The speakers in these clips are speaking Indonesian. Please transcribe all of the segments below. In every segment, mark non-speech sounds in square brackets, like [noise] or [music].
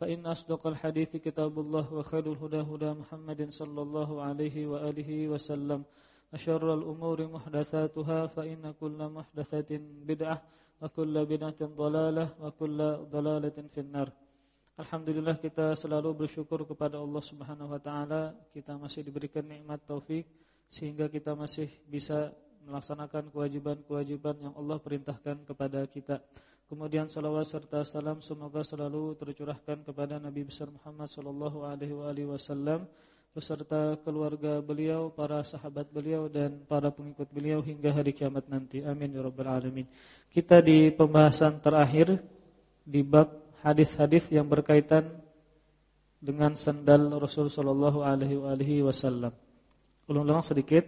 فإن أصدق الحديث كتاب الله وخير الهدى هدى محمد صلى الله عليه وآله وسلم أشر الأمور محدثاتها فإن كل محدثة بدعة وكل بدعة ضلالة وكل ضلالة في النار Alhamdulillah kita selalu bersyukur kepada Allah Subhanahu wa taala kita masih diberikan nikmat taufik sehingga kita masih bisa melaksanakan kewajiban-kewajiban yang Allah perintahkan kepada kita. Kemudian salawat serta salam semoga selalu tercurahkan kepada Nabi besar Muhammad sallallahu alaihi wasallam beserta keluarga beliau, para sahabat beliau dan para pengikut beliau hingga hari kiamat nanti. Amin ya rabbal alamin. Kita di pembahasan terakhir di bab hadis-hadis yang berkaitan dengan sandal Rasul sallallahu alaihi wasallam. Ulang-ulang sedikit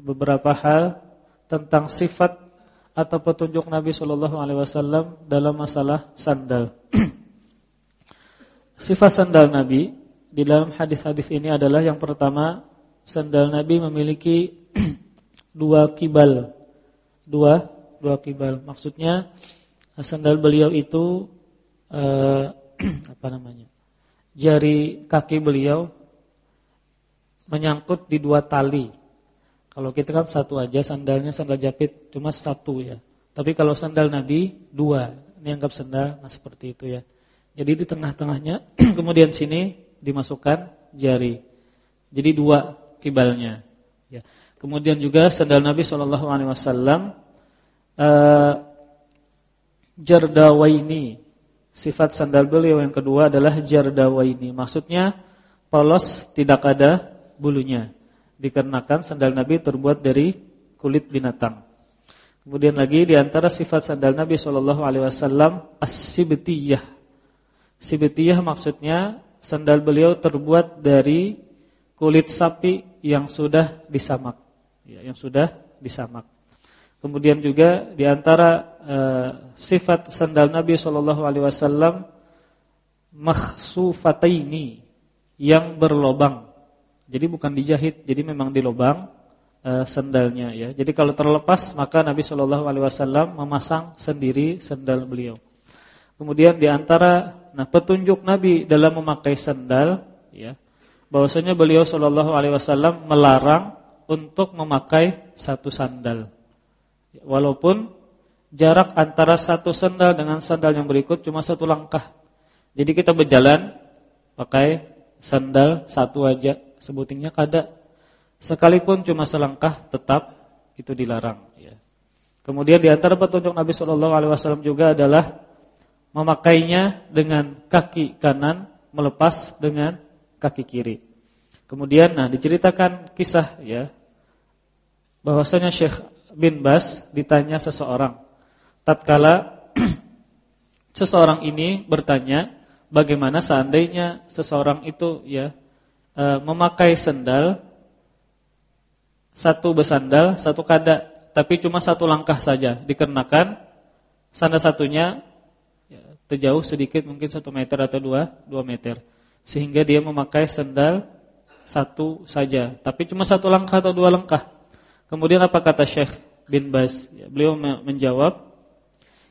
beberapa hal tentang sifat atau petunjuk Nabi Shallallahu Alaihi Wasallam dalam masalah sandal. [clears throat] Sifat sandal Nabi di dalam hadis-hadis ini adalah yang pertama sandal Nabi memiliki [clears throat] dua kibal, dua dua kibal. Maksudnya sandal beliau itu eh, [clears throat] apa namanya? Jari kaki beliau menyangkut di dua tali kalau kita kan satu aja sandalnya sandal japit cuma satu ya. Tapi kalau sandal Nabi dua, ini anggap sandal nah seperti itu ya. Jadi di tengah-tengahnya [clears throat] kemudian sini dimasukkan jari. Jadi dua kibalnya. Ya. Kemudian juga sandal Nabi Shallallahu Alaihi Wasallam uh, jardawaini. Sifat sandal beliau yang kedua adalah jardawaini. Maksudnya polos tidak ada bulunya dikarenakan sandal Nabi terbuat dari kulit binatang. Kemudian lagi di antara sifat sandal Nabi Shallallahu alaihi wasallam as-sibtiyah. Sibtiyah maksudnya sandal beliau terbuat dari kulit sapi yang sudah disamak. Ya, yang sudah disamak. Kemudian juga di antara uh, sifat sandal Nabi Shallallahu alaihi wasallam makhsufataini yang berlobang jadi bukan dijahit, jadi memang dilobang uh, sendalnya ya. Jadi kalau terlepas maka Nabi Shallallahu alaihi wasallam memasang sendiri sendal beliau. Kemudian di antara nah petunjuk Nabi dalam memakai sendal ya, bahwasanya beliau Shallallahu alaihi wasallam melarang untuk memakai satu sandal. Walaupun jarak antara satu sandal dengan sandal yang berikut cuma satu langkah. Jadi kita berjalan pakai sandal satu aja sebutingnya kada sekalipun cuma selangkah tetap itu dilarang ya. Kemudian di antara petunjuk Nabi Shallallahu alaihi wasallam juga adalah memakainya dengan kaki kanan melepas dengan kaki kiri. Kemudian nah diceritakan kisah ya bahwasanya Syekh bin Bas ditanya seseorang tatkala [clears throat] seseorang ini bertanya bagaimana seandainya seseorang itu ya e, memakai sendal satu bersandal, satu kada, tapi cuma satu langkah saja dikarenakan sandal satunya ya, terjauh sedikit mungkin satu meter atau dua, dua meter. Sehingga dia memakai sendal satu saja, tapi cuma satu langkah atau dua langkah. Kemudian apa kata Syekh bin Baz? Ya, beliau menjawab,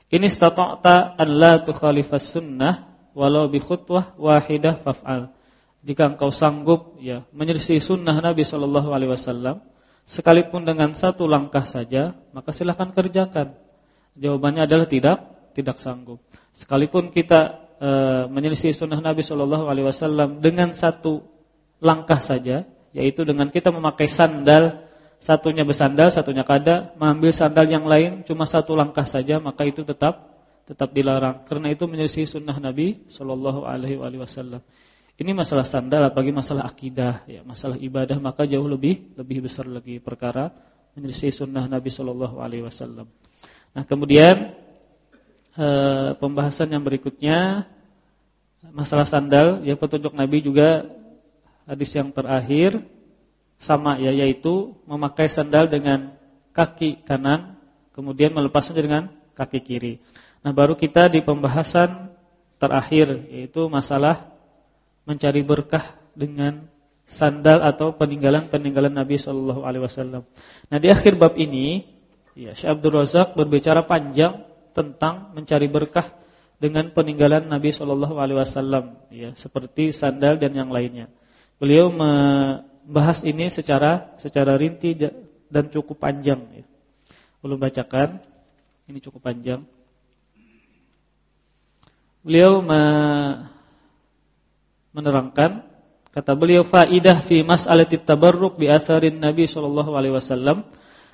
"Ini stata'ta an la tukhalifas sunnah walau bi khutwah wahidah faf'al." Jika engkau sanggup ya menyelisih sunnah Nabi Shallallahu Alaihi Wasallam sekalipun dengan satu langkah saja maka silahkan kerjakan jawabannya adalah tidak tidak sanggup sekalipun kita e, menyelisih sunnah Nabi Shallallahu Alaihi Wasallam dengan satu langkah saja, yaitu dengan kita memakai sandal satunya bersandal, satunya kada, mengambil sandal yang lain cuma satu langkah saja, maka itu tetap tetap dilarang. Karena itu menyelisih sunnah Nabi Shallallahu Alaihi Wasallam. Ini masalah sandal, apalagi masalah akidah, ya, masalah ibadah, maka jauh lebih lebih besar lagi perkara menyelisih sunnah Nabi Shallallahu Alaihi Wasallam. Nah kemudian e, pembahasan yang berikutnya masalah sandal, ya petunjuk Nabi juga hadis yang terakhir sama ya yaitu memakai sandal dengan kaki kanan kemudian melepasnya dengan kaki kiri. Nah, baru kita di pembahasan terakhir yaitu masalah mencari berkah dengan sandal atau peninggalan-peninggalan Nabi Shallallahu alaihi wasallam. Nah, di akhir bab ini ya Syekh Abdul Razak berbicara panjang tentang mencari berkah dengan peninggalan Nabi Shallallahu alaihi wasallam ya, seperti sandal dan yang lainnya. Beliau membahas ini secara secara rinci dan cukup panjang ya. Belum bacakan. Ini cukup panjang. Beliau menerangkan kata beliau faidah fi mas'alati tabarruk bi atharin Nabi sallallahu alaihi wasallam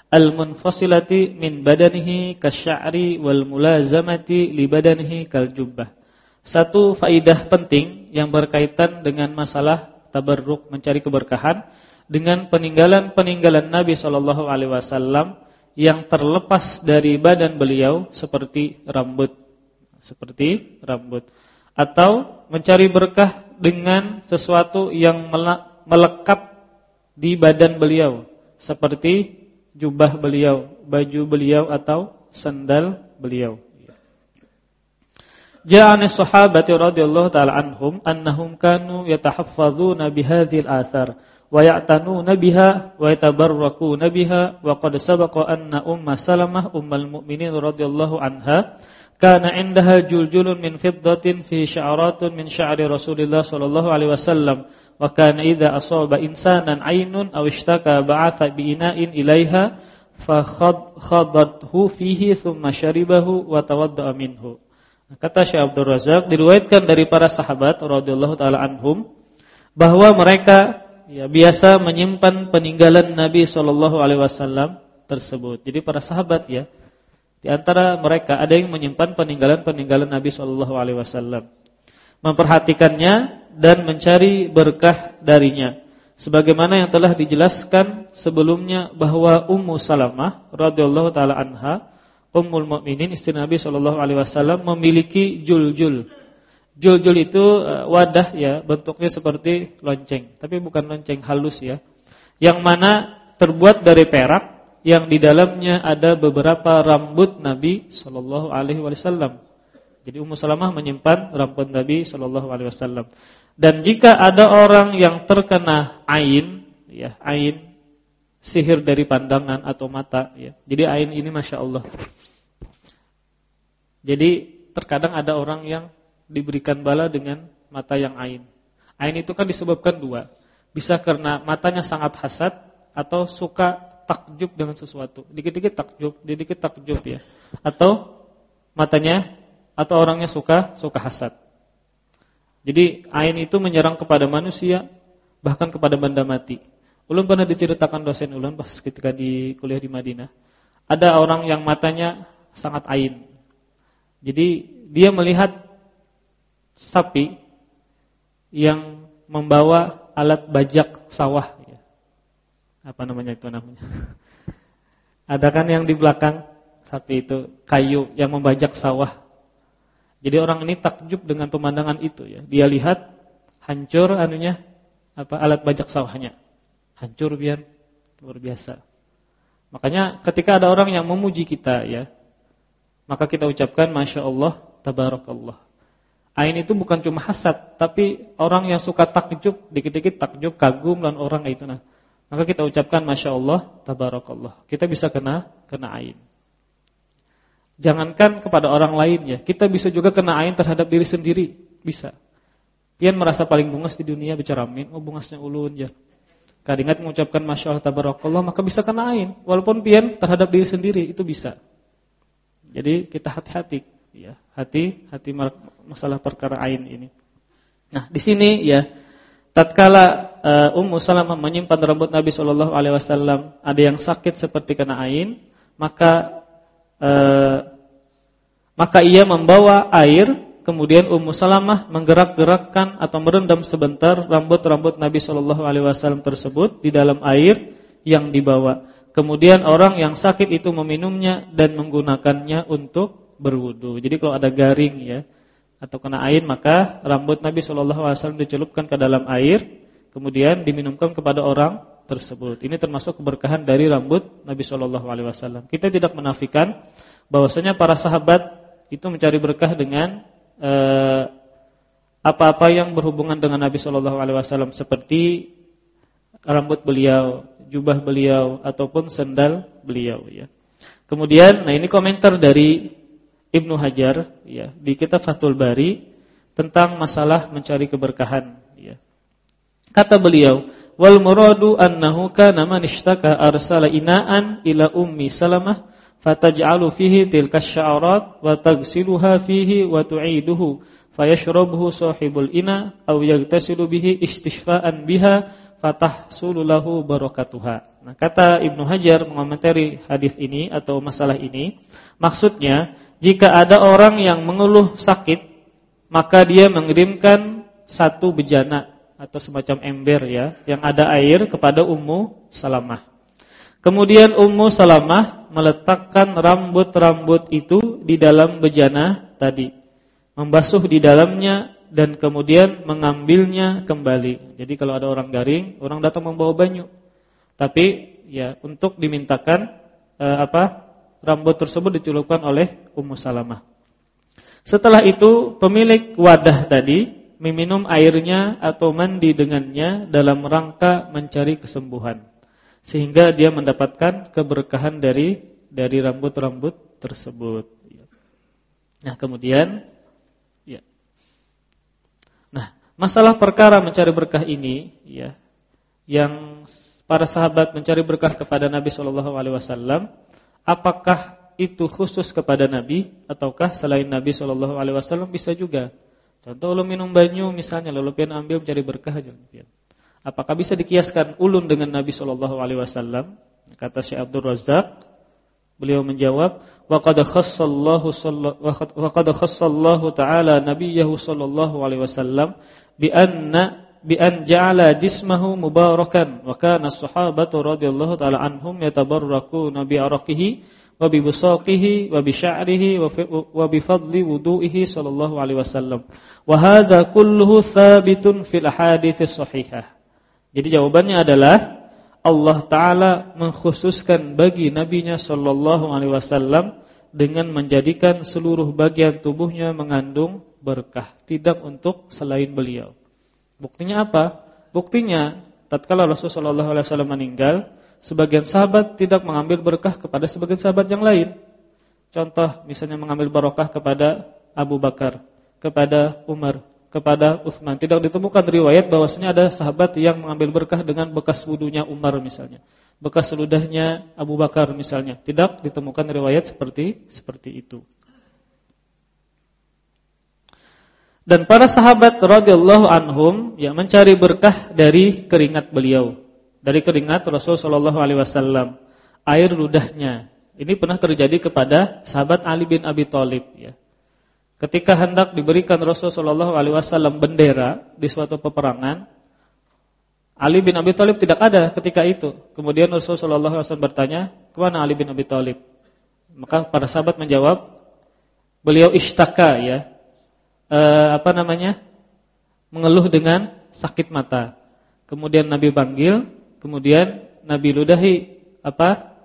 al-munfasilati min badanihi kasya'ri wal mulazamati li badanihi kal jubbah. Satu faidah penting yang berkaitan dengan masalah tabarruk mencari keberkahan dengan peninggalan-peninggalan Nabi Shallallahu alaihi wasallam yang terlepas dari badan beliau seperti rambut seperti rambut atau mencari berkah dengan sesuatu yang melekat di badan beliau seperti jubah beliau, baju beliau atau sandal beliau. Ja'an as-sahabati radhiyallahu ta'ala anhum annahum kanu yatahaffazuna bihadhil athar wa ya'tanuna biha wa yatabarrakuna biha wa qad sabaqa anna umma Salamah ummul mu'minin radhiyallahu anha kana 'indaha juljulun min fiddatin fi sya'ratun min sya'ri Rasulillah sallallahu alaihi wasallam wa kana idza asaba insanan 'ainun aw ishtaka ba'atha bi ina'in ilaiha fa khadathu fihi thumma sharibahu wa tawadda'a minhu Kata Syekh Abdul Razak diriwayatkan dari para sahabat radhiyallahu taala anhum bahwa mereka ya biasa menyimpan peninggalan Nabi sallallahu alaihi wasallam tersebut. Jadi para sahabat ya di antara mereka ada yang menyimpan peninggalan-peninggalan Nabi sallallahu alaihi wasallam. Memperhatikannya dan mencari berkah darinya. Sebagaimana yang telah dijelaskan sebelumnya bahwa Ummu Salamah radhiyallahu taala anha Ummul Mukminin istri Nabi Shallallahu alaihi wasallam memiliki juljul. Juljul itu uh, wadah ya, bentuknya seperti lonceng, tapi bukan lonceng halus ya. Yang mana terbuat dari perak yang di dalamnya ada beberapa rambut Nabi Shallallahu alaihi wasallam. Jadi Ummu Salamah menyimpan rambut Nabi Shallallahu alaihi wasallam. Dan jika ada orang yang terkena ain, ya, ain sihir dari pandangan atau mata ya. Jadi ain ini Masya Allah jadi terkadang ada orang yang diberikan bala dengan mata yang ain. Ain itu kan disebabkan dua. Bisa karena matanya sangat hasad atau suka takjub dengan sesuatu. Dikit-dikit takjub, dikit-dikit takjub ya. Atau matanya atau orangnya suka suka hasad. Jadi ain itu menyerang kepada manusia bahkan kepada benda mati. Ulun pernah diceritakan dosen ulun pas ketika di kuliah di Madinah. Ada orang yang matanya sangat ain. Jadi dia melihat sapi yang membawa alat bajak sawah. Apa namanya itu namanya? [laughs] Ada kan yang di belakang sapi itu kayu yang membajak sawah. Jadi orang ini takjub dengan pemandangan itu ya. Dia lihat hancur anunya apa alat bajak sawahnya. Hancur biar luar biasa. Makanya ketika ada orang yang memuji kita ya, maka kita ucapkan Masya Allah, Tabarakallah. Ain itu bukan cuma hasad, tapi orang yang suka takjub, dikit-dikit takjub, kagum dan orang itu nah. Maka kita ucapkan Masya Allah, Tabarakallah. Kita bisa kena kena ain. Jangankan kepada orang lain ya, kita bisa juga kena ain terhadap diri sendiri, bisa. Pian merasa paling bungas di dunia bicara amin, oh bungasnya ulun ya. Kadingat mengucapkan Masya Allah, Tabarakallah, maka bisa kena ain. Walaupun pian terhadap diri sendiri, itu bisa. Jadi kita hati-hati ya. Hati hati masalah perkara ain ini. Nah, di sini ya tatkala uh, Ummu Salamah menyimpan rambut Nabi Shallallahu alaihi wasallam, ada yang sakit seperti kena ain, maka uh, maka ia membawa air kemudian Ummu Salamah menggerak-gerakkan atau merendam sebentar rambut-rambut Nabi Shallallahu alaihi wasallam tersebut di dalam air yang dibawa. Kemudian orang yang sakit itu meminumnya dan menggunakannya untuk berwudu. Jadi kalau ada garing ya atau kena air maka rambut Nabi Shallallahu alaihi wasallam dicelupkan ke dalam air kemudian diminumkan kepada orang tersebut. Ini termasuk keberkahan dari rambut Nabi Shallallahu alaihi wasallam. Kita tidak menafikan bahwasanya para sahabat itu mencari berkah dengan eh, apa-apa yang berhubungan dengan Nabi Shallallahu Alaihi Wasallam seperti rambut beliau, jubah beliau ataupun sendal beliau. Ya. Kemudian, nah ini komentar dari Ibnu Hajar ya di kitab Fathul Bari tentang masalah mencari keberkahan. Ya. Kata beliau, wal muradu annahu kana man ishtaka arsala inaan ila ummi Salamah fataj'alu fihi tilka sya'arat wa tagsiluha fihi wa tu'iduhu fayashrabuhu sahibul ina aw yagtasilu bihi istishfa'an biha fatahsulu lahu barakatuha. Nah, kata Ibnu Hajar mengomentari hadis ini atau masalah ini, maksudnya jika ada orang yang mengeluh sakit, maka dia mengirimkan satu bejana atau semacam ember ya, yang ada air kepada Ummu Salamah. Kemudian Ummu Salamah meletakkan rambut-rambut itu di dalam bejana tadi. Membasuh di dalamnya dan kemudian mengambilnya kembali. Jadi kalau ada orang garing, orang datang membawa banyu. Tapi ya untuk dimintakan eh, apa? rambut tersebut dicelupkan oleh Ummu Salamah. Setelah itu pemilik wadah tadi meminum airnya atau mandi dengannya dalam rangka mencari kesembuhan sehingga dia mendapatkan keberkahan dari dari rambut-rambut tersebut. Nah, kemudian ya. Nah, masalah perkara mencari berkah ini ya yang para sahabat mencari berkah kepada Nabi Shallallahu alaihi wasallam, apakah itu khusus kepada Nabi ataukah selain Nabi Shallallahu alaihi wasallam bisa juga? Contoh lu minum banyu misalnya lalu pian ambil mencari berkah aja pian. Apakah bisa dikiaskan ulun dengan Nabi sallallahu alaihi wasallam? Kata Syekh Abdul Razak, beliau menjawab, "Wa qad khassallahu wa qad khassallahu ta'ala nabiyahu sallallahu alaihi wasallam bi anna bi an ja'ala jismahu mubarakan wa kana as-sahabatu radhiyallahu ta'ala anhum yatabarrakuna bi araqihi wa bi busaqihi wa bi sya'rihi wa bi fadli wudu'ihi sallallahu alaihi wasallam. Wa hadza kulluhu thabitun fil ahadits sahihah. Jadi jawabannya adalah Allah Taala mengkhususkan bagi nabinya Shallallahu alaihi wasallam dengan menjadikan seluruh bagian tubuhnya mengandung berkah, tidak untuk selain beliau. Buktinya apa? Buktinya tatkala Rasulullah sallallahu alaihi wasallam meninggal, sebagian sahabat tidak mengambil berkah kepada sebagian sahabat yang lain. Contoh misalnya mengambil barokah kepada Abu Bakar, kepada Umar, kepada Utsman. Tidak ditemukan riwayat bahwasanya ada sahabat yang mengambil berkah dengan bekas wudunya Umar misalnya. Bekas ludahnya Abu Bakar misalnya. Tidak ditemukan riwayat seperti seperti itu. Dan para sahabat radhiyallahu anhum yang mencari berkah dari keringat beliau, dari keringat Rasul sallallahu alaihi wasallam, air ludahnya. Ini pernah terjadi kepada sahabat Ali bin Abi Thalib ya. Ketika hendak diberikan Rasulullah SAW bendera di suatu peperangan, Ali bin Abi Thalib tidak ada ketika itu. Kemudian Rasulullah SAW bertanya, ke mana Ali bin Abi Thalib? Maka para sahabat menjawab, beliau ishtaka ya, e, apa namanya, mengeluh dengan sakit mata. Kemudian Nabi panggil, kemudian Nabi ludahi apa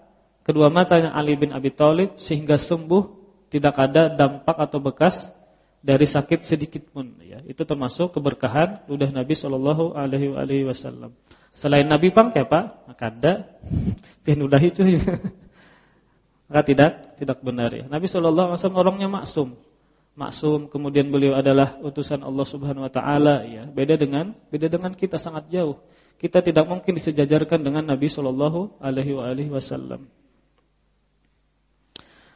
kedua matanya Ali bin Abi Thalib sehingga sembuh tidak ada dampak atau bekas dari sakit sedikit pun ya. Itu termasuk keberkahan ludah Nabi sallallahu alaihi wasallam. Selain Nabi pang ya Pak, maka ada pian ludah itu. Maka tidak tidak benar ya. Nabi sallallahu alaihi wasallam orangnya maksum. Maksum kemudian beliau adalah utusan Allah Subhanahu wa taala ya. Beda dengan beda dengan kita sangat jauh. Kita tidak mungkin disejajarkan dengan Nabi sallallahu alaihi wasallam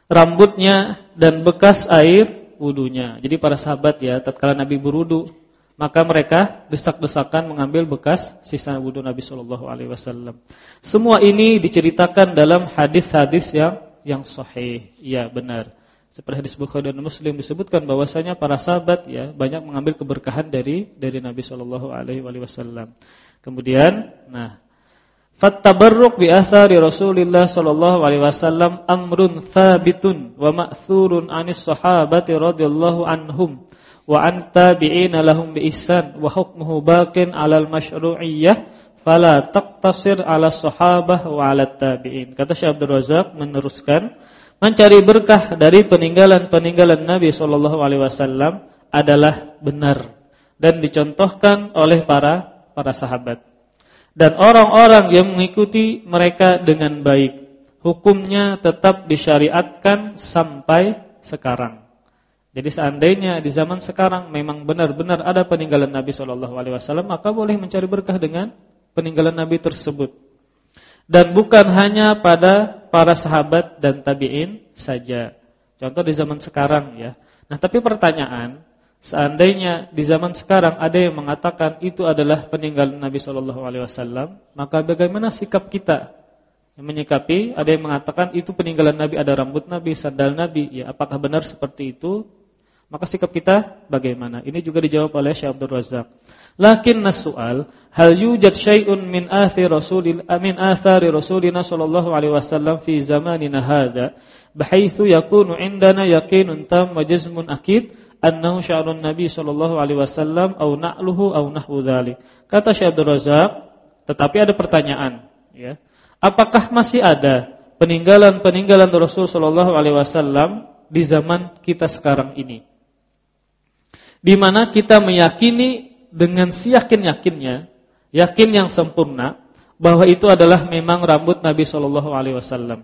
rambutnya dan bekas air wudunya. Jadi para sahabat ya, tatkala Nabi berwudu, maka mereka desak-desakan mengambil bekas sisa wudu Nabi Shallallahu alaihi wasallam. Semua ini diceritakan dalam hadis-hadis yang yang sahih. Ya, benar. Seperti hadis Bukhari dan Muslim disebutkan bahwasanya para sahabat ya banyak mengambil keberkahan dari dari Nabi Shallallahu alaihi wasallam. Kemudian, nah, fattabarruk bi athari Rasulillah sallallahu alaihi wasallam amrun thabitun wa ma'thurun anis sahabati radhiyallahu anhum wa an tabi'ina lahum bi ihsan wa hukmuhu baqin 'alal masyru'iyyah fala taqtasir 'ala sahabah wa 'ala tabi'in. Kata Syekh Abdul Razak meneruskan, mencari berkah dari peninggalan-peninggalan Nabi sallallahu alaihi wasallam adalah benar dan dicontohkan oleh para para sahabat. Dan orang-orang yang mengikuti mereka dengan baik, hukumnya tetap disyariatkan sampai sekarang. Jadi seandainya di zaman sekarang memang benar-benar ada peninggalan Nabi Shallallahu Alaihi Wasallam, maka boleh mencari berkah dengan peninggalan Nabi tersebut. Dan bukan hanya pada para sahabat dan tabiin saja. Contoh di zaman sekarang ya. Nah, tapi pertanyaan, seandainya di zaman sekarang ada yang mengatakan itu adalah peninggalan Nabi Shallallahu Alaihi Wasallam, maka bagaimana sikap kita menyikapi? Ada yang mengatakan itu peninggalan Nabi, ada rambut Nabi, sandal Nabi. Ya, apakah benar seperti itu? Maka sikap kita bagaimana? Ini juga dijawab oleh Syekh Abdul Razak. Lakin nasu'al, hal yujad syai'un min athir Rasulil amin athari Rasulina sallallahu alaihi wasallam fi zamanina hadha, bahaitsu yakunu indana yaqinun tam wa jazmun akid annahu sya'run Nabi sallallahu alaihi wasallam au na'luhu au nahwu dzalik. Kata Syekh Abdul Razak, tetapi ada pertanyaan, ya. Apakah masih ada peninggalan-peninggalan Rasul sallallahu alaihi wasallam di zaman kita sekarang ini? di mana kita meyakini dengan siyakin-yakinnya, yakin yang sempurna bahwa itu adalah memang rambut Nabi Shallallahu alaihi wasallam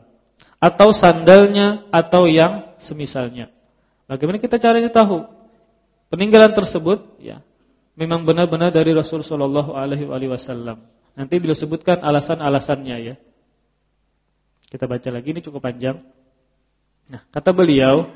atau sandalnya atau yang semisalnya. Bagaimana kita caranya tahu peninggalan tersebut ya memang benar-benar dari Rasul Shallallahu alaihi wasallam. Nanti beliau sebutkan alasan-alasannya ya. Kita baca lagi ini cukup panjang. Nah, kata beliau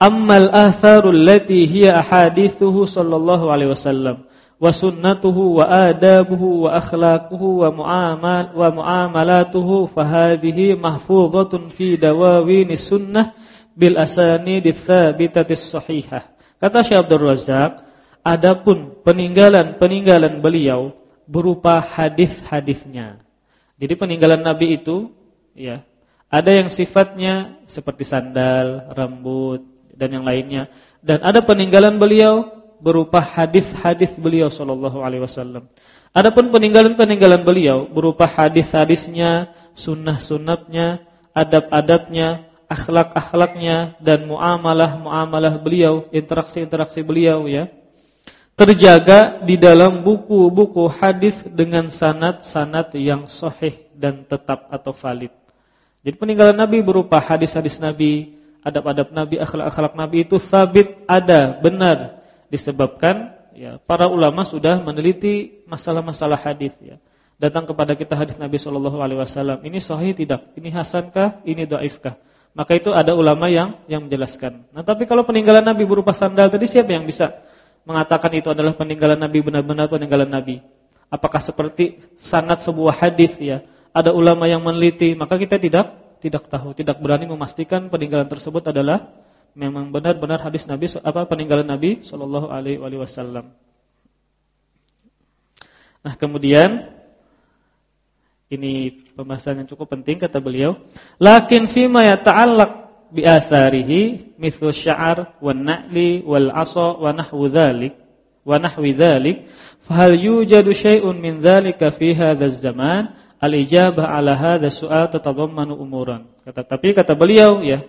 Ammal atharul lati hiya ahadithuhu sallallahu alaihi wasallam wa sunnatuhu wa adabuhu wa akhlaquhu wa muamal wa muamalatuhu fahadhihi mahfuzatun fi dawawin sunnah bil asanid tsabitati sahihah. Kata Syekh Abdul Razak, adapun peninggalan-peninggalan beliau berupa hadis-hadisnya. Jadi peninggalan Nabi itu ya, ada yang sifatnya seperti sandal, rambut, dan yang lainnya. Dan ada peninggalan beliau berupa hadis-hadis beliau sallallahu alaihi wasallam. Adapun peninggalan-peninggalan beliau berupa hadis-hadisnya, sunnah-sunnahnya, adab-adabnya, akhlak-akhlaknya dan muamalah-muamalah beliau, interaksi-interaksi beliau ya. Terjaga di dalam buku-buku hadis dengan sanad-sanad yang sahih dan tetap atau valid. Jadi peninggalan Nabi berupa hadis-hadis Nabi, adab-adab Nabi, akhlak-akhlak Nabi itu sabit ada, benar disebabkan ya para ulama sudah meneliti masalah-masalah hadis ya. Datang kepada kita hadis Nabi Shallallahu alaihi wasallam, ini sahih tidak? Ini hasankah? Ini dhaifkah? Maka itu ada ulama yang yang menjelaskan. Nah, tapi kalau peninggalan Nabi berupa sandal tadi siapa yang bisa mengatakan itu adalah peninggalan Nabi benar-benar peninggalan Nabi? Apakah seperti sanad sebuah hadis ya? Ada ulama yang meneliti, maka kita tidak tidak tahu, tidak berani memastikan peninggalan tersebut adalah memang benar-benar hadis Nabi apa peninggalan Nabi sallallahu alaihi wasallam. Nah, kemudian ini pembahasan yang cukup penting kata beliau, lakin fima yata'allaq bi atharihi mithlu sya'ar wan na'li wal 'asa wa nahwu dzalik wa nahwi dzalik fa hal yujadu syai'un min dzalika fi hadzal zaman al-ijabah ala hadha su'al tatadammanu umuran. Kata tapi kata beliau ya.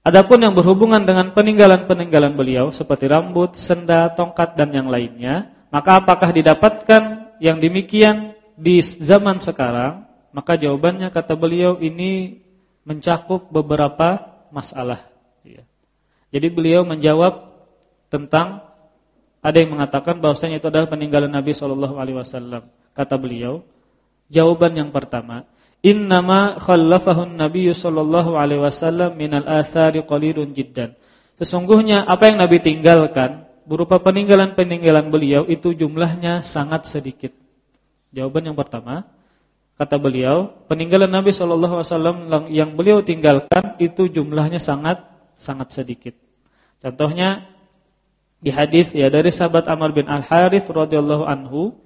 Adapun yang berhubungan dengan peninggalan-peninggalan beliau seperti rambut, senda, tongkat dan yang lainnya, maka apakah didapatkan yang demikian di zaman sekarang? Maka jawabannya kata beliau ini mencakup beberapa masalah. Ya. Jadi beliau menjawab tentang ada yang mengatakan bahwasanya itu adalah peninggalan Nabi Wasallam. Kata beliau, Jawaban yang pertama, innama khallafahu an-nabiy sallallahu alaihi minal athari qalilun jiddan. Sesungguhnya apa yang Nabi tinggalkan berupa peninggalan-peninggalan beliau itu jumlahnya sangat sedikit. Jawaban yang pertama, kata beliau, peninggalan Nabi wasallam yang beliau tinggalkan itu jumlahnya sangat sangat sedikit. Contohnya di hadis ya dari sahabat Amr bin Al Harith radhiyallahu anhu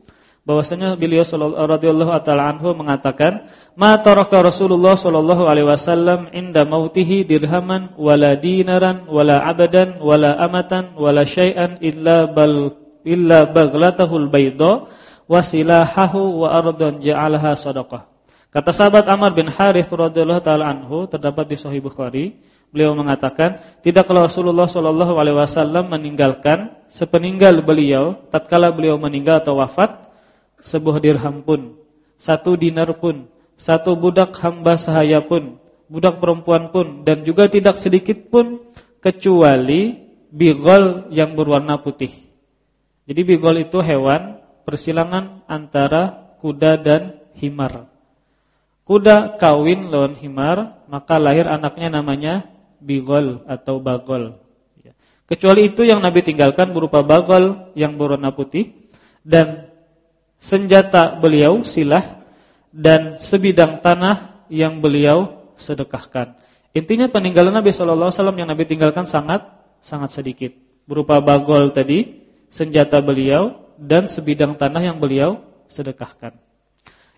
bahwasanya beliau radhiyallahu taala anhu mengatakan ma taraka Rasulullah sallallahu alaihi wasallam inda mautihi dirhaman wala dinaran wala abadan wala amatan wala syai'an illa bal illa baghlatahu albayda wa silahahu wa ardan ja'alaha sadaqah kata sahabat Amr bin Harith radhiyallahu taala anhu terdapat di sahih Bukhari beliau mengatakan tidaklah Rasulullah sallallahu alaihi wasallam meninggalkan sepeninggal beliau tatkala beliau meninggal atau wafat sebuah dirham pun, satu dinar pun, satu budak hamba sahaya pun, budak perempuan pun dan juga tidak sedikit pun kecuali bigol yang berwarna putih. Jadi bigol itu hewan persilangan antara kuda dan himar. Kuda kawin lawan himar, maka lahir anaknya namanya bigol atau bagol. Ya. Kecuali itu yang Nabi tinggalkan berupa bagol yang berwarna putih dan senjata beliau silah dan sebidang tanah yang beliau sedekahkan. Intinya peninggalan Nabi sallallahu alaihi wasallam yang Nabi tinggalkan sangat sangat sedikit. Berupa bagol tadi, senjata beliau dan sebidang tanah yang beliau sedekahkan.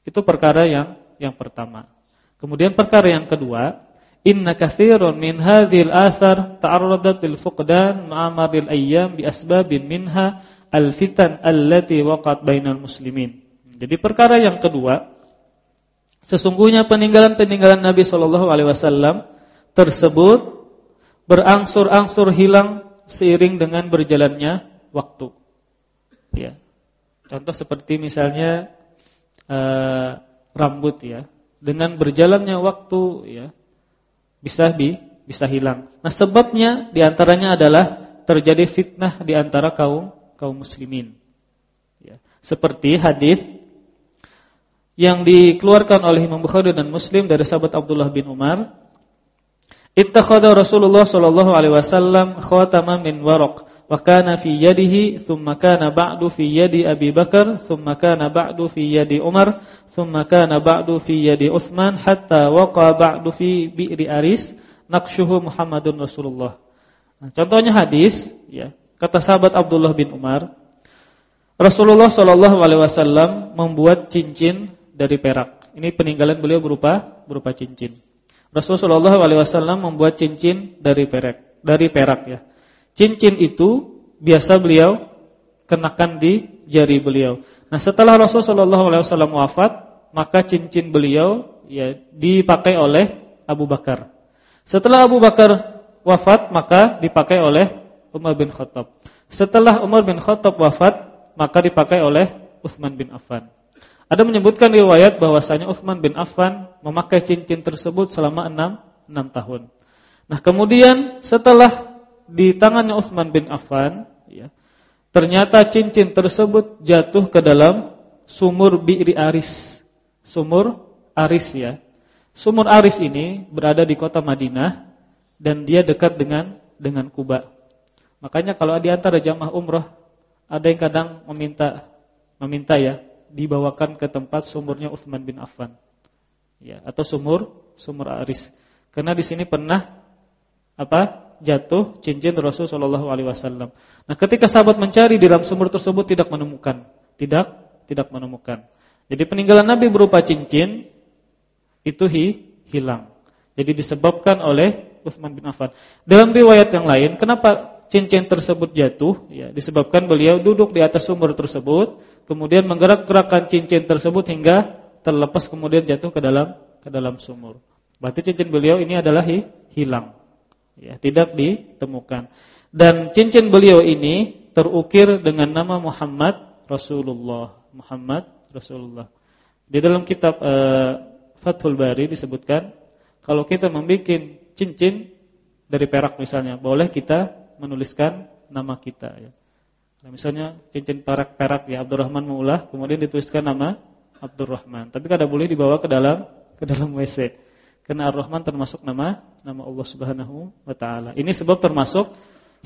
Itu perkara yang yang pertama. Kemudian perkara yang kedua, inna katsirun min hadhil athar ta'arradat lil fuqdan ma'amaril ayyam bi asbabin minha al-fitan allati waqat bainal muslimin. Jadi perkara yang kedua, sesungguhnya peninggalan-peninggalan Nabi Shallallahu alaihi wasallam tersebut berangsur-angsur hilang seiring dengan berjalannya waktu. Ya. Contoh seperti misalnya uh, rambut ya. Dengan berjalannya waktu ya bisa bi bisa hilang. Nah, sebabnya di antaranya adalah terjadi fitnah di antara kaum kaum muslimin. Ya. Seperti hadis yang dikeluarkan oleh Imam Bukhari dan Muslim dari sahabat Abdullah bin Umar, "Ittakhadha Rasulullah sallallahu alaihi wasallam khataman min waraq wa kana fi yadihi thumma kana ba'du fi yadi Abi Bakar thumma kana ba'du fi yadi Umar thumma kana ba'du fi yadi Utsman hatta waqa ba'du fi bi'ri Aris naqshuhu Muhammadun Rasulullah." Nah, contohnya hadis ya Kata sahabat Abdullah bin Umar, Rasulullah Shallallahu alaihi wasallam membuat cincin dari perak. Ini peninggalan beliau berupa berupa cincin. Rasulullah Shallallahu alaihi wasallam membuat cincin dari perak, dari perak ya. Cincin itu biasa beliau kenakan di jari beliau. Nah, setelah Rasulullah wasallam wafat, maka cincin beliau ya dipakai oleh Abu Bakar. Setelah Abu Bakar wafat, maka dipakai oleh Umar bin Khattab. Setelah Umar bin Khattab wafat, maka dipakai oleh Utsman bin Affan. Ada menyebutkan riwayat bahwasanya Utsman bin Affan memakai cincin tersebut selama 6 6 tahun. Nah, kemudian setelah di tangannya Utsman bin Affan, ya, ternyata cincin tersebut jatuh ke dalam sumur Bi'ri Aris. Sumur Aris ya. Sumur Aris ini berada di kota Madinah dan dia dekat dengan dengan Kuba. Makanya kalau di antara jamaah umroh ada yang kadang meminta meminta ya dibawakan ke tempat sumurnya Utsman bin Affan. Ya, atau sumur sumur Aris. Karena di sini pernah apa? Jatuh cincin Rasul sallallahu alaihi wasallam. Nah, ketika sahabat mencari di dalam sumur tersebut tidak menemukan, tidak tidak menemukan. Jadi peninggalan Nabi berupa cincin itu hi, hilang. Jadi disebabkan oleh Utsman bin Affan. Dalam riwayat yang lain, kenapa cincin tersebut jatuh ya disebabkan beliau duduk di atas sumur tersebut kemudian menggerak-gerakkan cincin tersebut hingga terlepas kemudian jatuh ke dalam ke dalam sumur. Berarti cincin beliau ini adalah hi, hilang. Ya, tidak ditemukan. Dan cincin beliau ini terukir dengan nama Muhammad Rasulullah. Muhammad Rasulullah. Di dalam kitab uh, Fathul Bari disebutkan kalau kita membuat cincin dari perak misalnya, boleh kita menuliskan nama kita ya. Nah, misalnya cincin perak-perak ya Abdurrahman Maulah kemudian dituliskan nama Abdurrahman. Tapi kada boleh dibawa ke dalam ke dalam WC. Karena Ar-Rahman termasuk nama nama Allah Subhanahu wa taala. Ini sebab termasuk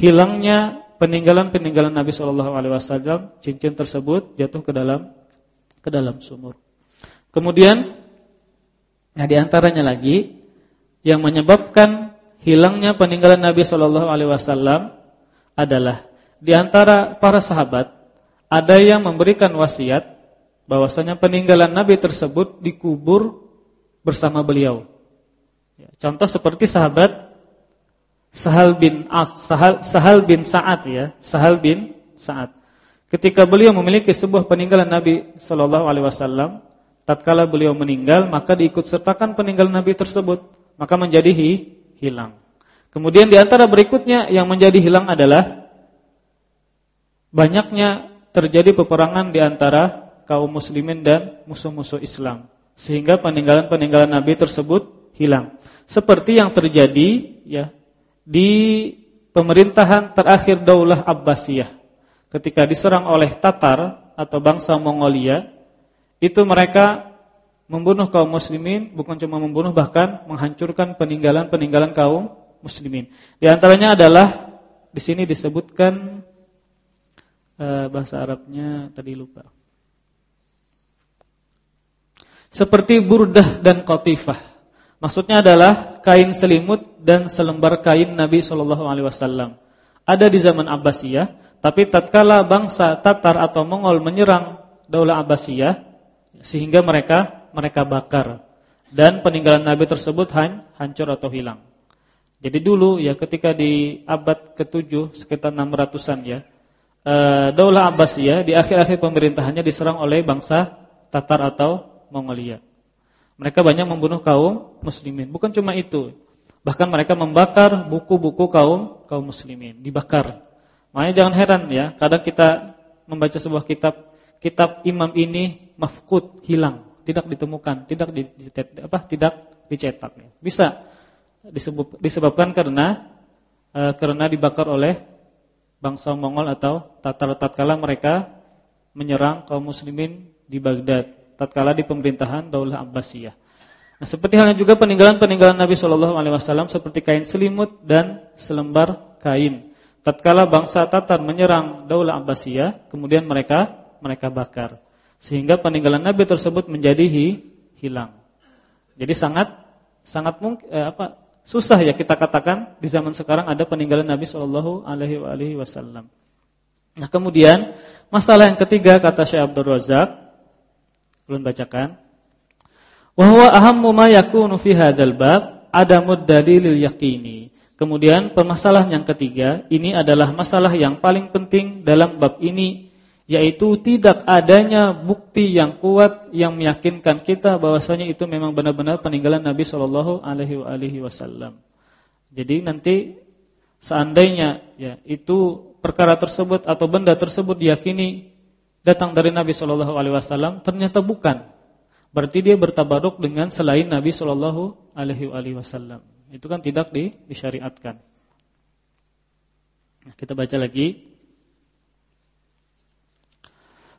hilangnya peninggalan-peninggalan Nabi sallallahu alaihi wasallam, cincin tersebut jatuh ke dalam ke dalam sumur. Kemudian nah di antaranya lagi yang menyebabkan hilangnya peninggalan Nabi sallallahu alaihi wasallam adalah di antara para sahabat ada yang memberikan wasiat bahwasanya peninggalan Nabi tersebut dikubur bersama beliau. Ya, contoh seperti sahabat Sahal bin As, Sahal, Sahal bin Sa'ad ya, Sahal bin Sa'ad. Ketika beliau memiliki sebuah peninggalan Nabi sallallahu alaihi wasallam, tatkala beliau meninggal maka diikut sertakan peninggalan Nabi tersebut, maka menjadi hi, hilang. Kemudian di antara berikutnya yang menjadi hilang adalah banyaknya terjadi peperangan di antara kaum muslimin dan musuh-musuh Islam sehingga peninggalan-peninggalan Nabi tersebut hilang. Seperti yang terjadi ya di pemerintahan terakhir Daulah Abbasiyah. Ketika diserang oleh Tatar atau bangsa Mongolia, itu mereka membunuh kaum muslimin, bukan cuma membunuh bahkan menghancurkan peninggalan-peninggalan kaum muslimin. Di antaranya adalah di sini disebutkan eh, bahasa Arabnya tadi lupa. Seperti burdah dan qatifah. Maksudnya adalah kain selimut dan selembar kain Nabi Shallallahu alaihi wasallam. Ada di zaman Abbasiyah, tapi tatkala bangsa Tatar atau Mongol menyerang Daulah Abbasiyah sehingga mereka mereka bakar dan peninggalan Nabi tersebut hancur atau hilang. Jadi dulu ya ketika di abad ke-7 sekitar 600-an ya, eh, Daulah Abbasiyah di akhir-akhir pemerintahannya diserang oleh bangsa Tatar atau Mongolia. Mereka banyak membunuh kaum muslimin. Bukan cuma itu. Bahkan mereka membakar buku-buku kaum kaum muslimin, dibakar. Makanya jangan heran ya, kadang kita membaca sebuah kitab, kitab imam ini mafqud, hilang, tidak ditemukan, tidak di, tidak dicetak. Bisa disebabkan karena e, karena dibakar oleh bangsa Mongol atau Tatar tatkala mereka menyerang kaum muslimin di Baghdad tatkala di pemerintahan Daulah Abbasiyah. Nah, seperti halnya juga peninggalan-peninggalan Nabi Shallallahu alaihi wasallam seperti kain selimut dan selembar kain. Tatkala bangsa Tatar menyerang Daulah Abbasiyah, kemudian mereka mereka bakar. Sehingga peninggalan Nabi tersebut menjadi hi, hilang. Jadi sangat sangat mungkin eh, apa susah ya kita katakan di zaman sekarang ada peninggalan Nabi Shallallahu alaihi wasallam. Nah, kemudian masalah yang ketiga kata Syekh Abdul Razak Ulun bacakan. Wa huwa ahammu ma yakunu fi hadzal bab adamud dalilil yaqini. Kemudian permasalahan yang ketiga, ini adalah masalah yang paling penting dalam bab ini yaitu tidak adanya bukti yang kuat yang meyakinkan kita bahwasanya itu memang benar-benar peninggalan Nabi wasallam. Jadi nanti seandainya ya itu perkara tersebut atau benda tersebut diyakini datang dari Nabi Shallallahu Alaihi Wasallam ternyata bukan. Berarti dia bertabaruk dengan selain Nabi Shallallahu Alaihi Wasallam. Itu kan tidak di, disyariatkan. Nah, kita baca lagi.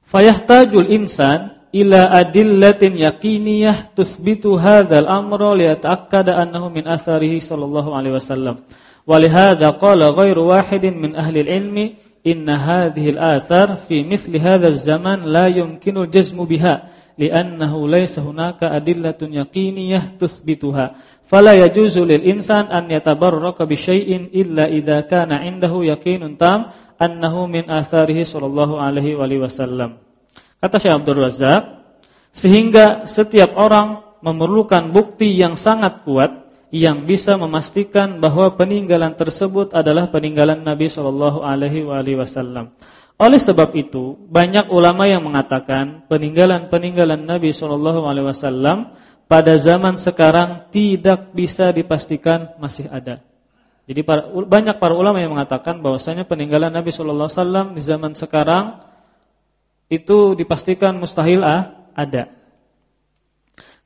Fayahtajul insan ila adillatin yaqiniyah tusbitu hadzal amra liyata'akkada annahu min atharihi sallallahu alaihi wasallam. Walihadza qala ghairu wahidin min ahli ilmi inna hadhihi al-athar fi mithli hadha az-zaman la yumkinu al-jazmu biha li'annahu laysa hunaka adillatun yaqiniyah tuthbituha fala yajuzu lil insan an yatabarraka bi syai'in illa idza kana 'indahu yaqinun tam annahu min atharihi sallallahu alaihi wasallam kata Syekh Abdul Razzaq sehingga setiap orang memerlukan bukti yang sangat kuat yang bisa memastikan bahwa peninggalan tersebut adalah peninggalan Nabi Shallallahu Alaihi Wasallam. Oleh sebab itu, banyak ulama yang mengatakan peninggalan-peninggalan Nabi Shallallahu Alaihi Wasallam pada zaman sekarang tidak bisa dipastikan masih ada. Jadi para, banyak para ulama yang mengatakan bahwasanya peninggalan Nabi Shallallahu Alaihi Wasallam di zaman sekarang itu dipastikan mustahil ah, ada.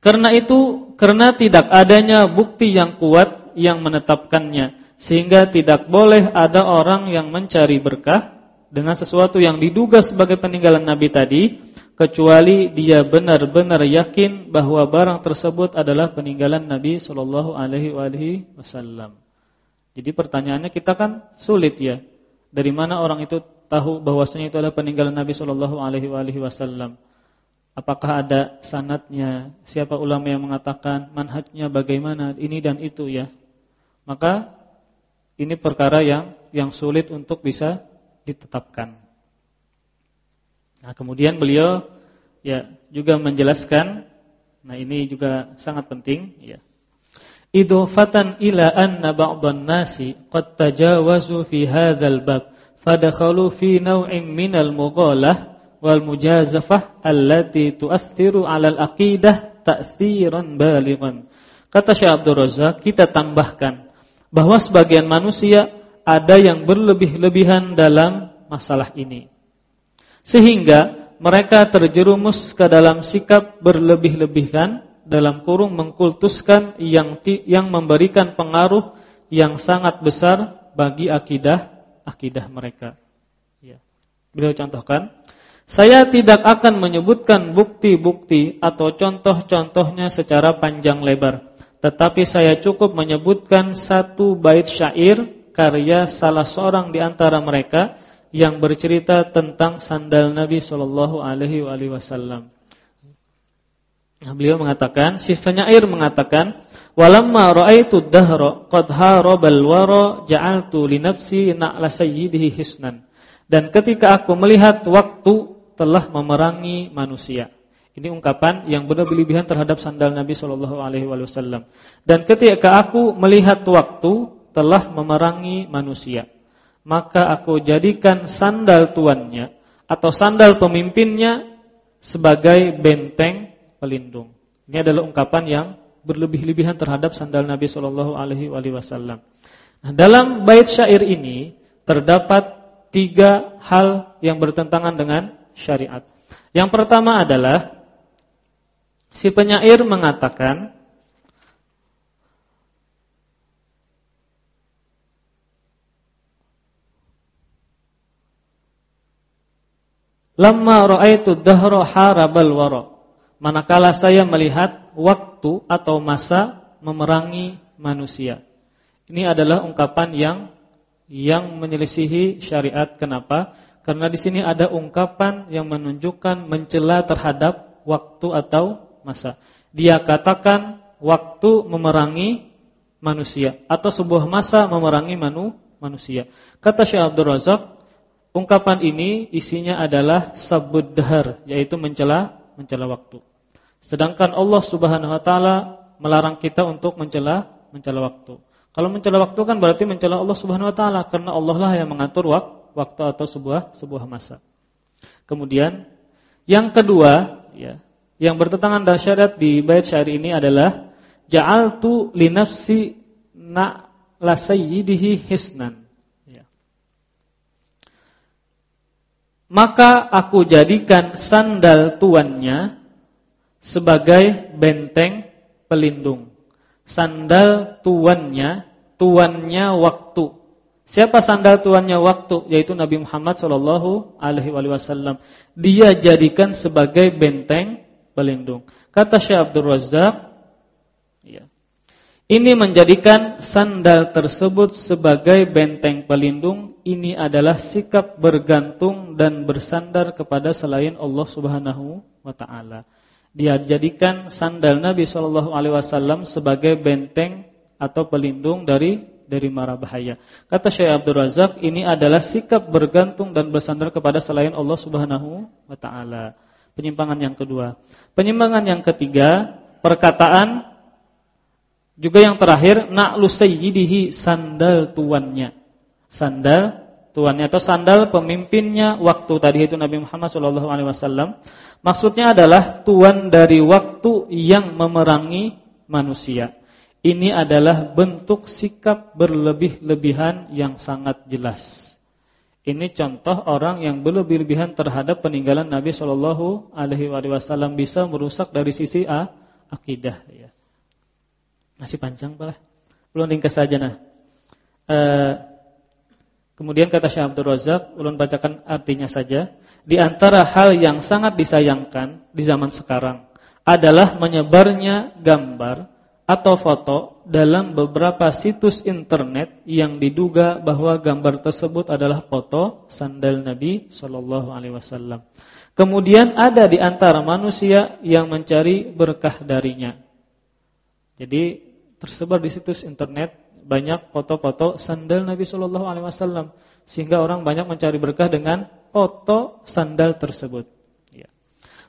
Karena itu, karena tidak adanya bukti yang kuat yang menetapkannya, sehingga tidak boleh ada orang yang mencari berkah dengan sesuatu yang diduga sebagai peninggalan Nabi tadi, kecuali dia benar-benar yakin bahwa barang tersebut adalah peninggalan Nabi Shallallahu alaihi wasallam. Jadi pertanyaannya kita kan sulit ya. Dari mana orang itu tahu bahwasanya itu adalah peninggalan Nabi Shallallahu alaihi wasallam? Apakah ada sanatnya? Siapa ulama yang mengatakan manhajnya bagaimana? Ini dan itu ya. Maka ini perkara yang yang sulit untuk bisa ditetapkan. Nah, kemudian beliau ya juga menjelaskan nah ini juga sangat penting ya. Idhofatan ila anna ba'dhan nasi qad tajawazu fi hadzal bab fadakhalu fi naw'in minal mughalah wal mujazafah allati tu'athiru 'ala al-aqidah ta'thiran balighan. Kata Syekh Abdul Razak, kita tambahkan bahwa sebagian manusia ada yang berlebih-lebihan dalam masalah ini. Sehingga mereka terjerumus ke dalam sikap berlebih-lebihan dalam kurung mengkultuskan yang yang memberikan pengaruh yang sangat besar bagi akidah akidah mereka. Ya. Beliau contohkan, saya tidak akan menyebutkan bukti-bukti atau contoh-contohnya secara panjang lebar. Tetapi saya cukup menyebutkan satu bait syair karya salah seorang di antara mereka yang bercerita tentang sandal Nabi Shallallahu Alaihi Wasallam. Nah, beliau mengatakan, si penyair mengatakan, "Walamma ra'aitu dahra qad harabal wara ja'altu li nafsi na'la sayyidihi hisnan." Dan ketika aku melihat waktu telah memerangi manusia. Ini ungkapan yang benar berlebihan terhadap sandal Nabi Shallallahu Alaihi Wasallam. Dan ketika aku melihat waktu telah memerangi manusia, maka aku jadikan sandal tuannya atau sandal pemimpinnya sebagai benteng pelindung. Ini adalah ungkapan yang berlebih-lebihan terhadap sandal Nabi Shallallahu Alaihi Wasallam. Nah, dalam bait syair ini terdapat tiga hal yang bertentangan dengan syariat. Yang pertama adalah si penyair mengatakan Lamma ra'aitu dahra harabal wara. Manakala saya melihat waktu atau masa memerangi manusia. Ini adalah ungkapan yang yang menyelisihi syariat. Kenapa? Karena di sini ada ungkapan yang menunjukkan mencela terhadap waktu atau masa. Dia katakan waktu memerangi manusia atau sebuah masa memerangi manu, manusia. Kata Syekh Abdul Razak, ungkapan ini isinya adalah sabud dahar, yaitu mencela mencela waktu. Sedangkan Allah Subhanahu wa taala melarang kita untuk mencela mencela waktu. Kalau mencela waktu kan berarti mencela Allah Subhanahu wa taala karena Allah lah yang mengatur waktu waktu atau sebuah sebuah masa. Kemudian yang kedua, ya, yang bertentangan dengan syariat di bait syair ini adalah ja'altu li nafsi na la sayyidihi hisnan. Ya. Maka aku jadikan sandal tuannya sebagai benteng pelindung. Sandal tuannya, tuannya waktu Siapa sandal tuannya waktu yaitu Nabi Muhammad Shallallahu alaihi wasallam. Dia jadikan sebagai benteng pelindung. Kata Syekh Abdul Razak ya. Ini menjadikan sandal tersebut sebagai benteng pelindung ini adalah sikap bergantung dan bersandar kepada selain Allah Subhanahu wa taala. Dia jadikan sandal Nabi Shallallahu alaihi wasallam sebagai benteng atau pelindung dari dari mara bahaya. Kata Syekh Abdul Razak, ini adalah sikap bergantung dan bersandar kepada selain Allah Subhanahu wa taala. Penyimpangan yang kedua. Penyimpangan yang ketiga, perkataan juga yang terakhir, na'lu sayyidihi sandal tuannya. Sandal tuannya atau sandal pemimpinnya waktu tadi itu Nabi Muhammad sallallahu alaihi wasallam. Maksudnya adalah tuan dari waktu yang memerangi manusia. Ini adalah bentuk sikap berlebih-lebihan yang sangat jelas. Ini contoh orang yang berlebih-lebihan terhadap peninggalan Nabi Shallallahu Alaihi Wasallam bisa merusak dari sisi a, akidah. Ya. Masih panjang pak? Ulun ringkas saja nah. E, kemudian kata Syekh Abdul Razak, ulun bacakan artinya saja. di antara hal yang sangat disayangkan di zaman sekarang adalah menyebarnya gambar atau foto dalam beberapa situs internet yang diduga bahwa gambar tersebut adalah foto sandal Nabi Shallallahu alaihi wasallam. Kemudian ada di antara manusia yang mencari berkah darinya. Jadi tersebar di situs internet banyak foto-foto sandal Nabi Shallallahu alaihi wasallam sehingga orang banyak mencari berkah dengan foto sandal tersebut. Ya.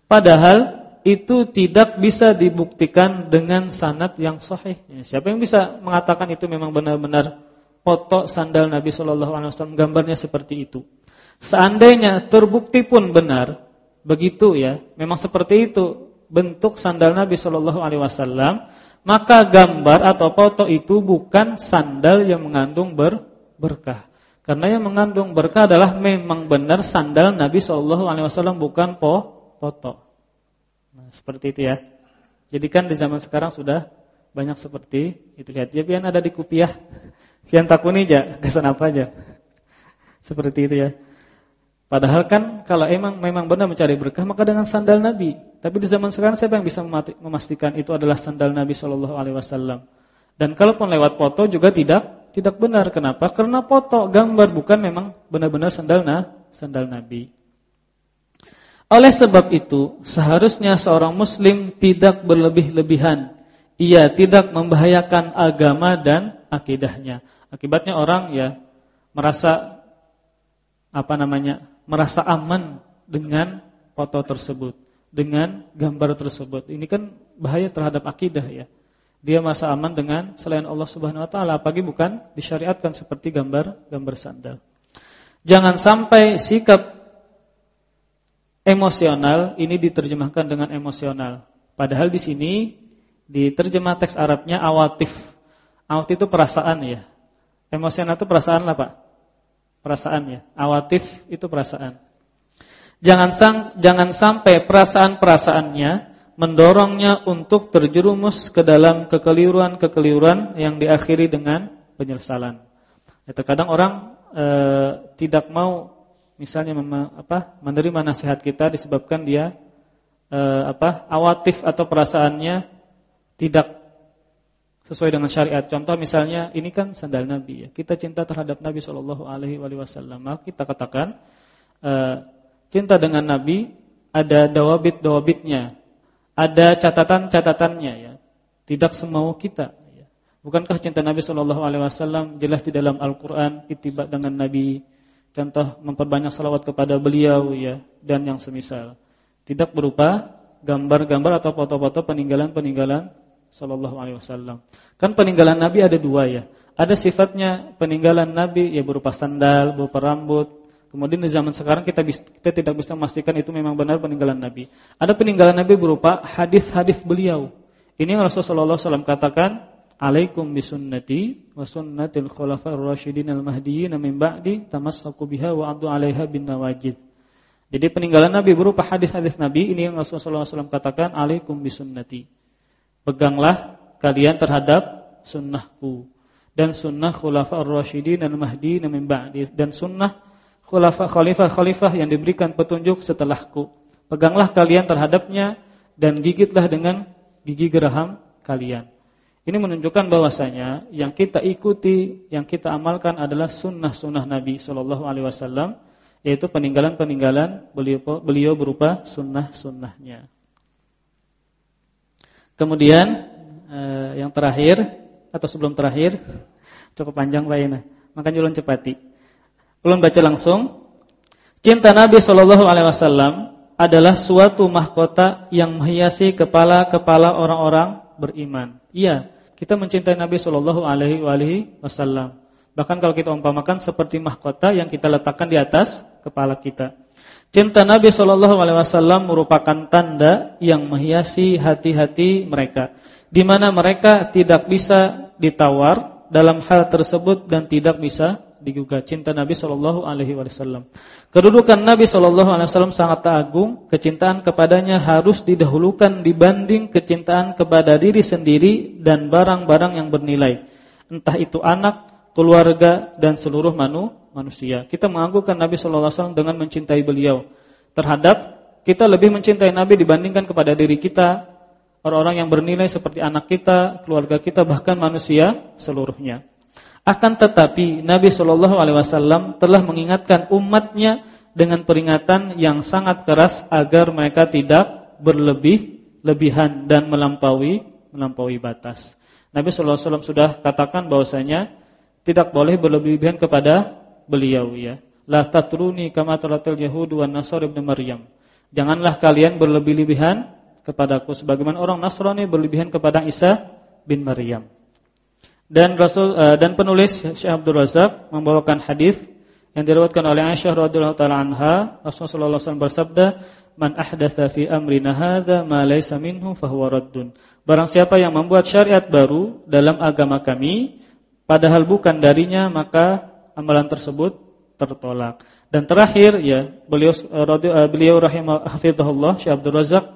Padahal itu tidak bisa dibuktikan dengan sanad yang sahih. Ya, siapa yang bisa mengatakan itu memang benar-benar foto sandal Nabi Shallallahu Alaihi Wasallam gambarnya seperti itu? Seandainya terbukti pun benar, begitu ya, memang seperti itu bentuk sandal Nabi Shallallahu Alaihi Wasallam, maka gambar atau foto itu bukan sandal yang mengandung ber berkah. Karena yang mengandung berkah adalah memang benar sandal Nabi Shallallahu Alaihi Wasallam bukan po foto. Nah, seperti itu ya. Jadi kan di zaman sekarang sudah banyak seperti itu lihat. Ya pian ada di kupiah. [laughs] Pian takuni aja, kesan apa aja. Seperti itu ya. Padahal kan kalau emang memang benar mencari berkah maka dengan sandal Nabi. Tapi di zaman sekarang siapa yang bisa memastikan itu adalah sandal Nabi Shallallahu alaihi wasallam? Dan kalaupun lewat foto juga tidak tidak benar. Kenapa? Karena foto gambar bukan memang benar-benar sandal nah, sandal Nabi. Oleh sebab itu, seharusnya seorang muslim tidak berlebih-lebihan. Ia tidak membahayakan agama dan akidahnya. Akibatnya orang ya merasa apa namanya? merasa aman dengan foto tersebut, dengan gambar tersebut. Ini kan bahaya terhadap akidah ya. Dia merasa aman dengan selain Allah Subhanahu wa taala, apalagi bukan disyariatkan seperti gambar gambar sandal. Jangan sampai sikap emosional ini diterjemahkan dengan emosional. Padahal di sini diterjemah teks Arabnya awatif. Awatif itu perasaan ya. Emosional itu perasaan apa? Perasaan ya. Awatif itu perasaan. Jangan sang, jangan sampai perasaan-perasaannya mendorongnya untuk terjerumus ke dalam kekeliruan-kekeliruan yang diakhiri dengan penyesalan. Ya, terkadang orang e, tidak mau misalnya apa, menerima nasihat kita disebabkan dia eh, apa, awatif atau perasaannya tidak sesuai dengan syariat. Contoh misalnya ini kan sandal Nabi ya. Kita cinta terhadap Nabi Shallallahu alaihi wasallam. Kita katakan eh, cinta dengan Nabi ada dawabit-dawabitnya. Ada catatan-catatannya ya. Tidak semau kita ya. Bukankah cinta Nabi Shallallahu alaihi wasallam jelas di dalam Al-Qur'an ittiba dengan Nabi contoh memperbanyak salawat kepada beliau ya dan yang semisal. Tidak berupa gambar-gambar atau foto-foto peninggalan-peninggalan sallallahu alaihi wasallam. Kan peninggalan Nabi ada dua ya. Ada sifatnya peninggalan Nabi ya berupa sandal, berupa rambut. Kemudian di zaman sekarang kita kita tidak bisa memastikan itu memang benar peninggalan Nabi. Ada peninggalan Nabi berupa hadis-hadis beliau. Ini yang Rasulullah SAW katakan alaikum bisunnati wa sunnatil khulafair rasyidin al-mahdiyyin min ba'di tamassaku biha wa 'addu 'alaiha bin nawajid. Jadi peninggalan Nabi berupa hadis-hadis Nabi ini yang Rasulullah SAW katakan alaikum bisunnati. Peganglah kalian terhadap sunnahku dan sunnah khulafair rasyidin al-mahdiyyin min ba'di dan sunnah khulafa khalifah-khalifah yang diberikan petunjuk setelahku. Peganglah kalian terhadapnya dan gigitlah dengan gigi geraham kalian. Ini menunjukkan bahwasanya yang kita ikuti, yang kita amalkan adalah sunnah-sunnah Nabi Shallallahu Alaihi Wasallam, yaitu peninggalan-peninggalan beliau, beliau berupa sunnah-sunnahnya. Kemudian eh, yang terakhir atau sebelum terakhir cukup panjang Pak Ina, makanya ulun cepati. Ulun baca langsung. Cinta Nabi Shallallahu Alaihi Wasallam adalah suatu mahkota yang menghiasi kepala-kepala orang-orang beriman. Iya, kita mencintai Nabi Shallallahu Alaihi Wasallam. Bahkan kalau kita umpamakan seperti mahkota yang kita letakkan di atas kepala kita. Cinta Nabi Shallallahu Alaihi Wasallam merupakan tanda yang menghiasi hati-hati mereka, di mana mereka tidak bisa ditawar dalam hal tersebut dan tidak bisa digugat. Cinta Nabi Shallallahu Alaihi Wasallam. Kedudukan Nabi Shallallahu Alaihi Wasallam sangat agung. Kecintaan kepadanya harus didahulukan dibanding kecintaan kepada diri sendiri dan barang-barang yang bernilai. Entah itu anak, keluarga dan seluruh manu, manusia. Kita mengagungkan Nabi Shallallahu Alaihi Wasallam dengan mencintai beliau. terhadap kita lebih mencintai Nabi dibandingkan kepada diri kita, orang-orang yang bernilai seperti anak kita, keluarga kita, bahkan manusia seluruhnya. Akan tetapi Nabi Shallallahu Alaihi Wasallam telah mengingatkan umatnya dengan peringatan yang sangat keras agar mereka tidak berlebih lebihan dan melampaui melampaui batas. Nabi Shallallahu Alaihi Wasallam sudah katakan bahwasanya tidak boleh berlebihan kepada beliau ya. La tatruni kama taratil yahud wa nasar ibn Maryam. Janganlah kalian berlebih-lebihan kepadaku sebagaimana orang Nasrani berlebihan kepada Isa bin Maryam. Dan Rasul uh, dan penulis Syekh Abdul Razak membawakan hadis yang diriwayatkan oleh Aisyah radhiyallahu taala anha, Rasulullah SAW bersabda, "Man ahdatsa fi amrina hadza ma laysa minhu fahuwa raddun." Barang siapa yang membuat syariat baru dalam agama kami padahal bukan darinya, maka amalan tersebut tertolak. Dan terakhir ya, beliau uh, beliau rahimahullah Syekh Abdul Razak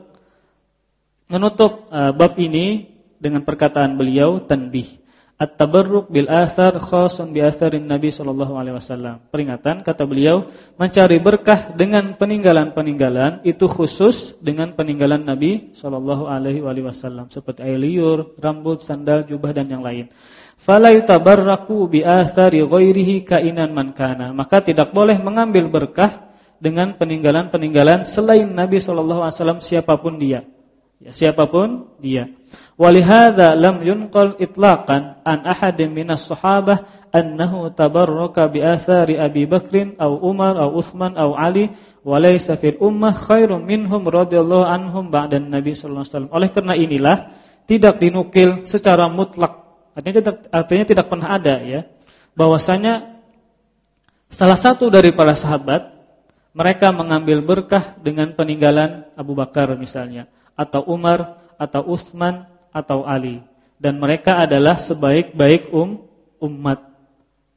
menutup uh, bab ini dengan perkataan beliau tanbih. At-tabarruk bil athar khasun bi atharin Nabi sallallahu alaihi wasallam. Peringatan kata beliau, mencari berkah dengan peninggalan-peninggalan itu khusus dengan peninggalan Nabi sallallahu alaihi wasallam seperti air liur, rambut, sandal, jubah dan yang lain. Fala yutabarraku bi athari ghairihi kainan man kana. Maka tidak boleh mengambil berkah dengan peninggalan-peninggalan selain Nabi sallallahu alaihi wasallam siapa pun dia. Ya, siapa pun dia. Walihada lam yunqal itlaqan an ahadin minas sahabah annahu tabarraka bi athari Abi Bakrin aw Umar aw Utsman aw Ali wa laysa fil ummah khairum minhum radhiyallahu anhum ba'da Nabi sallallahu alaihi wasallam. Oleh karena inilah tidak dinukil secara mutlak. Artinya tidak artinya tidak pernah ada ya bahwasanya salah satu dari para sahabat mereka mengambil berkah dengan peninggalan Abu Bakar misalnya atau Umar atau Utsman atau Ali dan mereka adalah sebaik-baik um umat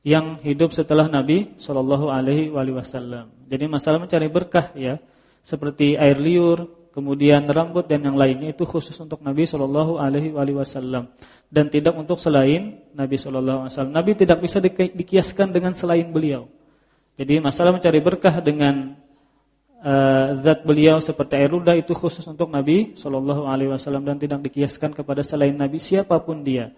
yang hidup setelah Nabi Shallallahu alaihi wasallam. Jadi masalah mencari berkah ya, seperti air liur, kemudian rambut dan yang lainnya itu khusus untuk Nabi Shallallahu alaihi wasallam dan tidak untuk selain Nabi Shallallahu alaihi wasallam. Nabi tidak bisa dikiaskan dengan selain beliau. Jadi masalah mencari berkah dengan uh, zat beliau seperti air ludah itu khusus untuk Nabi Shallallahu Alaihi Wasallam dan tidak dikiaskan kepada selain Nabi siapa pun dia.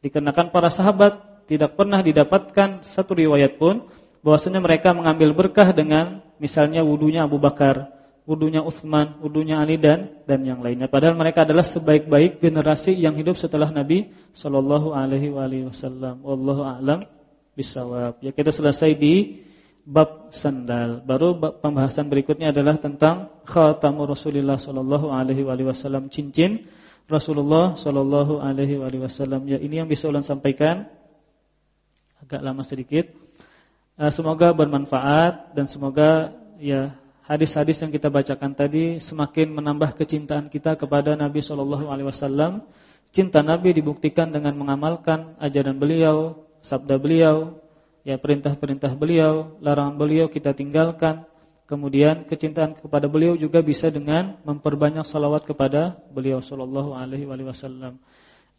Dikarenakan para sahabat tidak pernah didapatkan satu riwayat pun bahwasanya mereka mengambil berkah dengan misalnya wudunya Abu Bakar, wudunya Utsman, wudunya Ali dan dan yang lainnya. Padahal mereka adalah sebaik-baik generasi yang hidup setelah Nabi Shallallahu Alaihi Wasallam. Wallahu a'lam bisawab. Ya kita selesai di bab sandal. Baru bab pembahasan berikutnya adalah tentang khatamur Rasulullah sallallahu alaihi wasallam cincin Rasulullah sallallahu alaihi wasallam. Ya, ini yang bisa ulang sampaikan. Agak lama sedikit. Eh, semoga bermanfaat dan semoga ya hadis-hadis yang kita bacakan tadi semakin menambah kecintaan kita kepada Nabi sallallahu alaihi wasallam. Cinta Nabi dibuktikan dengan mengamalkan ajaran beliau, sabda beliau, ya perintah-perintah beliau, larangan beliau kita tinggalkan. Kemudian kecintaan kepada beliau juga bisa dengan memperbanyak salawat kepada beliau sallallahu alaihi wasallam.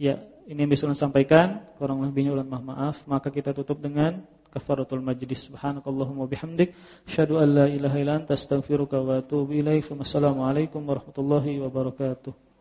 Ya, ini yang bisa saya sampaikan, kurang lebihnya ulun maaf. Maka kita tutup dengan kafaratul majlis. Subhanakallahumma bihamdik, asyhadu an la ilaha illa anta astaghfiruka wa atubu ilaik. Wassalamualaikum warahmatullahi wabarakatuh.